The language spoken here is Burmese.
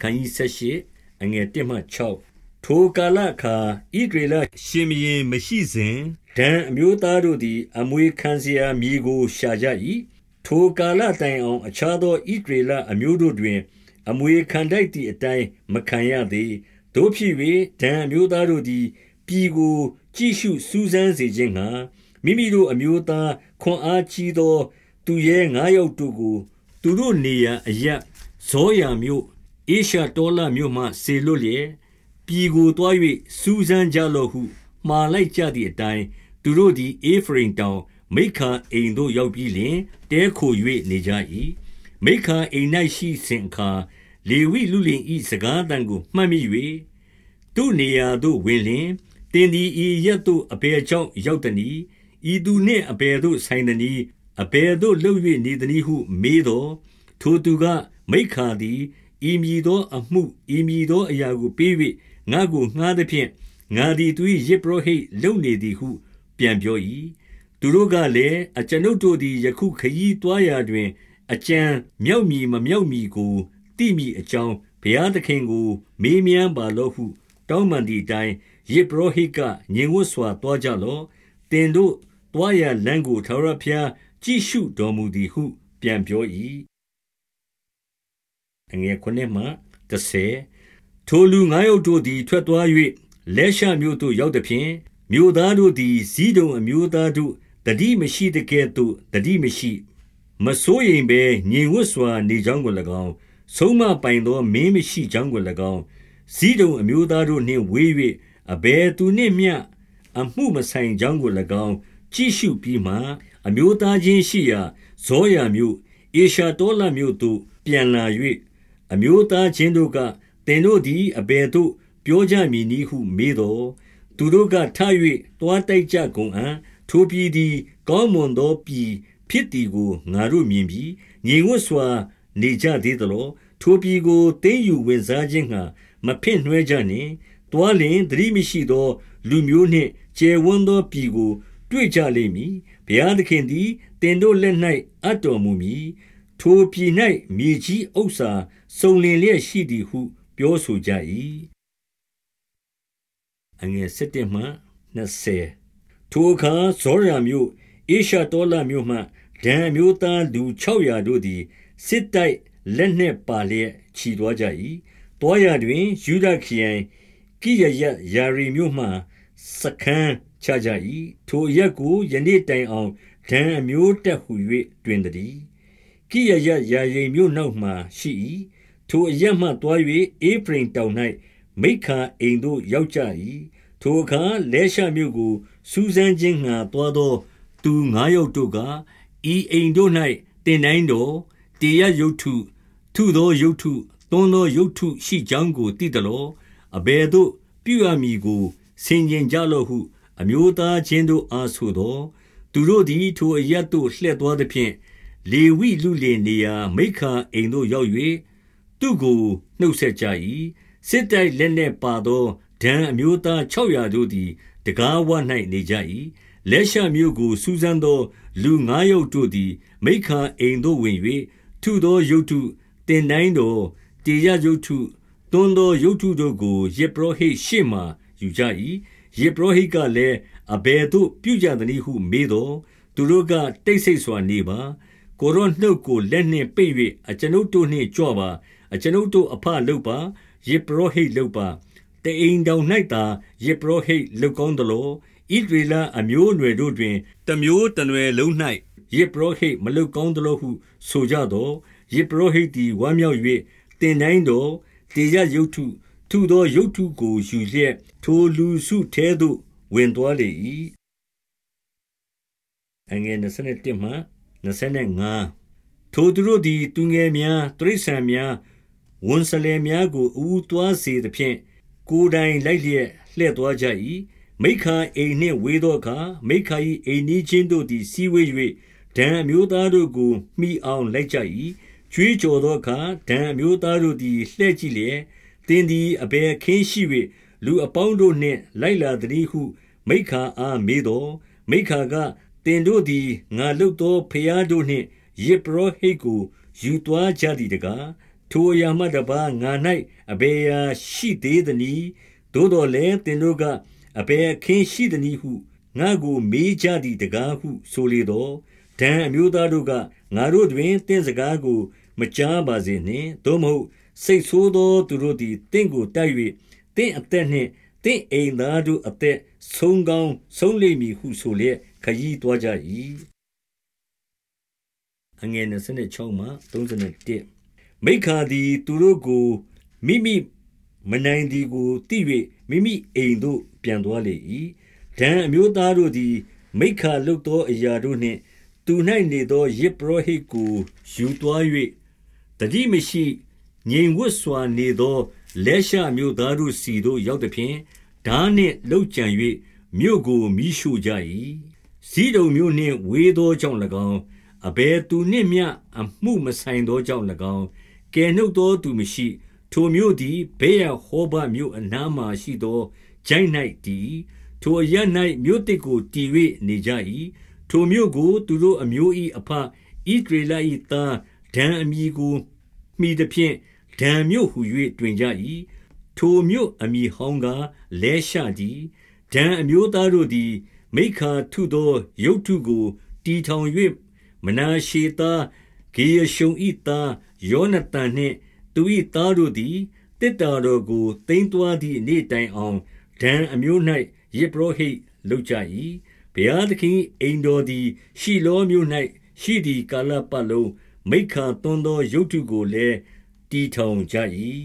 ခန်းကြီး၁၈အငယ်၁မှ6ထိုကာလအခါဣဒရေလရှင်မင်းမရှိစဉ်ဒံအမျိုးသားတို့သည် အမွေခံစရာမြေကိုရှာကြ၏ထိုကာလတိုင်အောင်အခြားသောဣဒရေလအမျိုးတို့တွင် အမွေခံတိုက်သည့်အတိုင်းမခံရသေးတို့ဖြစ်၍ဒံအမျိုးသားတို့သည်ပြည်ကို ကြည့်ရှုစူးစမ်းစေခြင်းငှာမိမိတို့အမျိုးသားခွန်အားကြီးသော သူရဲ9ယောက်တို့ကို သူတို့နေရန်အရက်ဇောရံမြို့ အေရှာတောလမြို့မှဆေလွတ်လျက်ပြည်ကိုတွား၍စူးစမ်းကြလော့ဟုမှားလိုက်ကြသည့်အတိုင်းသူတို့သည်အေဖရင်တောင်မိခာအိမ်သို့ရောက်ပြီးလျှင်တဲခို၍နေကြ၏မိခာအိမ်၌ရှိစဉ်အခါလေဝိလူလင်ဤစကားတန်ကိုမှတ်မိ၍သူနေရာသို့ဝင်လျင်တင်ဒီဤရက်သို့အပေကြောင့်ရောက်သည်ဤသူနှင့်အပေသို့ဆိုင်သည်အပေသို့လှုပ်၍နေသည်ဟု မေးတော်ထိုသူကမိခါသည် ဤမည်သောအမှုဤမည်သောအရာကိုပေး၍ငါကိုငှားသည်ဖြင့်ငါသည်သူ၏ယေဘရဟိတ်လုံနေသည်ဟု ပြန်ပြော၏သူတို့ကလည်းအကျွန်ုပ်တို့သည်ယခုခရီးသွားရာတွင် အကြံမြောက်မီမမြောက်မီကိုတိမိအကြောင်းဘုရားသခင်ကို မေးမြန်းပါလော့ဟုတောင်းပန်သည့်အတိုင်းယေဘရဟိတ်ကညင်ဝတ်စွာသွားကြလော့တင်တို့သွားရလမ်းကိုထာဝရဘုရားကြည့်ရှုတော်မူသည်ဟု ပြန်ပြော၏ အငယ်ခုနှစ်မှ30ထိုလူငါးယောက်တို့သည်ထွက်သွား၍လဲရှမြို့သို့ရောက်သည်ဖြင့်မြို့သားတို့သည်ဇီးတုံအမျိုးသားတို့တတိမရှိတကဲ့သို့တတိမရှိမစိုးရင်ဘဲညင်ဝတ်စွာနေကြောင်းကို၎င်းဆုံးမပိုင်သောမင်းမရှိကြောင်းကို၎င်းဇီးတုံအမျိုးသားတို့နှင့်ဝေး၍အဘယ်သူနှင့်မျှအမှုမဆိုင်ကြောင်းကို၎င်းကြည့်ရှုပြီးမှအမျိုးသားချင်းရှိရာဇောရာမြို့အေရှာတောလမြို့သို့ပြန်လာ၍ အမျိုးသားချင်းတို့ကသင်တို့သည်အဘယ်သို့ ပြောကြမည်နည်းဟုမေးတော်သူတို့ကထ၍တွားတိုက်ကြကုန်အံ့ထိုပြည်သည် ကောင်းမွန်သောပြည်ဖြစ်သည်ကိုငါတို့မြင်ပြီးညီဝတ်စွာ နေကြသေးသလိုထိုပြည်ကိုတင်းယူဝင်စားခြင်းငှာမဖင့်နှွဲကြနှင့်တွားလင်သတိမရှိသော လူမျိုးနှင့်ကျယ်ဝန်းသောပြည်ကို တွေ့ကြလိမ့်မည်ဘုရားသခင်သည်တင်တို့လက်၌အပ်တော်မူမည်ထိုပြည်၌မြေကြီးဥစ္စာ စုံလင်လျက်ရှိသည်ဟု ပြောဆိုကြ၏အငယ်7မှ20ထိုအခါဇောရာမြို့အေရှာတောလမြို့မှဒံမျိုးသားလူ600တို့သည်စစ်တိုက်လက်နှင့်ပါလျက်ခြီသွားကြ၏တောရတွင်ယူဒခရိုင်ကိရယယာရီမြို့မှစခန်းချကြ၏ထိုရက်ကိုယနေ့တိုင်အောင်ဒံအမျိုးတက်ဟု၍တွင်သည်ကိရယယာရိမ်မြို့နောက်မှရှိ၏ ထိုအရက်မှတွား၍အေဖရင်တောင်၌မိခာအိမ်သို့ရောက်ကြ၏ထိုအခါလဲရှမြို့ကိုစူးစမ်းခြင်းငှာတွားသော သူငါးယောက်တို့ကဤအိမ်တို့၌တင်တိုင်းတော်တေရယုတ်ထုထုသောယုတ်ထုသွန်းသောယုတ်ထုရှိကြောင်းကိုသိတယ်လို့အဘယ်သို့ပြုရမည်ကိုဆင်ခြင်ကြလော့ဟု အမျိုးသားချင်းတို့အားဆိုသောသူတို့သည်ထိုအရက်သို့လှည့်သွားသည်ဖြင့်လေဝိလူလင်နေရာမိခာအိမ်သို့ရောက်၍ သူကိုနှုတ်ဆက်ကြ၏စစ်တိုက်လက်နှင့်ပါသောဒံအမျိုးသား600တို့သည်တကားဝ၌နေကြ၏လက်ရှမျိုးကိုစူးစမ်းသောလူငါးယောက်တို့သည် မိခာအိမ်သို့ဝင်၍ထုသောရုတ်ထုတင်တိုင်းတော်တေရရုတ်ထုသွန်းသောရုတ်ထုတို့ကိုယေဘရဟိရှေ့မှယူကြ၏ယေဘရဟိကလည်းအဘယ်သို့ပြုကြသနည်းဟုမေးတော်သူတို့ကတိတ်ဆိတ်စွာနေပါကိုရောနှုတ်ကိုလက်နှင့်ပိတ်၍အကျွန်ုပ်တို့နှင့်ကြွပါ အကျွန်ုပ်တို့အဖလုပ်ပါယေဘရဟိလုပ်ပါတအိမ်တောင်၌သာယေဘရဟိလုပ်ကောင်းသလိုဣဒရေလအမျိုးအနွယ်တို့တွင်တမျိုးတနွယ်လုံး၌ယေဘရဟိမလုပ်ကောင်းသလိုဟု ဆိုကြသောယေဘရဟိသည်ဝမ်းမြောက်၍တင်တိုင်းတော်တေရယုတ်ထုထုသောယုတ်ထုကိုယူလျက်ထိုလူစုထဲသို့ဝင်သွားလေ၏အငယ်27မှ25ထိုသူတို့သည်သူငယ်များတရိษံများ ဝန်စလဲများကိုအူတွားစေသဖြင့်ကိုယ်တိုင်လိုက်လျက်လှည့်သွားကြ၏မိခာအိမ်နှင့်ဝေသောအခါမိခာ၏အိမ်နီးချင်းတို့သည်စီဝေး၍ဒံအမျိုးသားတို့ကိုမိအောင်လိုက်ကြ၏ကျွေးကြော်သောအခါဒံအမျိုးသားတို့သည်လှည့်ကြည့်လျက်တင်းသည်အဘယ်ခင်းရှိ၍လူအပေါင်းတို့နှင့်လိုက်လာသည်ဟု မိခာအားမေးတော်မိခာကတင်တို့သည်ငါလုတ်သောဖျားတို့နှင့်ယေဘရဟိတ်ကိုယူသွားကြသည်တကားတ ထိုအရာမှတပါးငါ၌အဘယ်အရာရှိသေးသနည်းသို့တော်လည်းသင်တို့ကအဘယ်အခင်းရှိသနည်းဟုငါကိုမေးကြသည်တကားဟုဆိုလေတော့ဒံအမျိုးသားတို့ကငါတို့တွင်တင့်စကားကိုမကြားပါစေနှင့်သို့မဟုတ်စိတ်ဆိုးသောသူတို့သည်တင့်ကိုတိုက်၍တင့်အသက်နှင့်တင့်အိမ်သားတို့အသက်ဆုံးကောင်းဆုံးလိမ့်မည်ဟုဆိုလျက်ခရီးသွားကြ၏အငယ်26မှ31 မိခါသည် သူတို့ကို မိမိမနိုင်သည်ကိုသိ၍မိမိအိမ်သို့ ပြန်သွားလေ၏ဒံအမျိုးသားတို့သည် မိခါလုတ်သောအရာတို့နှင့် သူ၌နေသောယေဘရဟိတ်ကို ယူသွား၍တတိမရှိငြိမ်ဝတ်စွာနေသော လဲရှမျိုးသားတို့စီတို့ ရောက်သည်ဖြင့်ဓာနှင့်လှုပ်ကြံ၍မြို့ကိုမိရှို့ကြ၏စီးတုံမြို့နှင့် ဝေးသောကြောင့်၎င်း အဘယ်သူနှင့်မျှ အမှုမဆိုင်သောကြောင့်၎င်း ကဲနှုတ်သောသူမရှိ ထိုမြို့သည်ဘေးရဟောဘမြို့အနားမှရှိသောဂျိုင်း၌တည်ထိုအရ၌မြို့တစ်ကိုတည်၍နေကြ၏ထိုမြို့ကို သူတို့အမျိုး၏အဖဣဒရေလ၏သားဒံအမည်ကိုမိသည်ဖြင့်ဒံမြို့ဟု၍တွင်ကြ၏ထိုမြို့အမည်ဟောင်းကားလဲရှသည်ဒံအမျိုးသားတို့သည် မိခါထုသောရုတ်ထုကိုတီထောင်၍မနာရှေသားဂေယရှုံ၏သား ယောနသန်နှင့် သူ၏သားတို့သည်တစ်တာတော်ကိုတင်သွားသည့်နေ့တိုင်အောင်ဒံအမျိုး၌ယေဘရဟိတ်လုပ်ကြ၏ဘုရားသခင်အိမ်တော်သည် ရှိလောမြို့၌ရှိသည့်ကာလပတ်လုံး မိခါသွန်းသော ရုတ်ထုကိုလည်းတီထောင်ကြ၏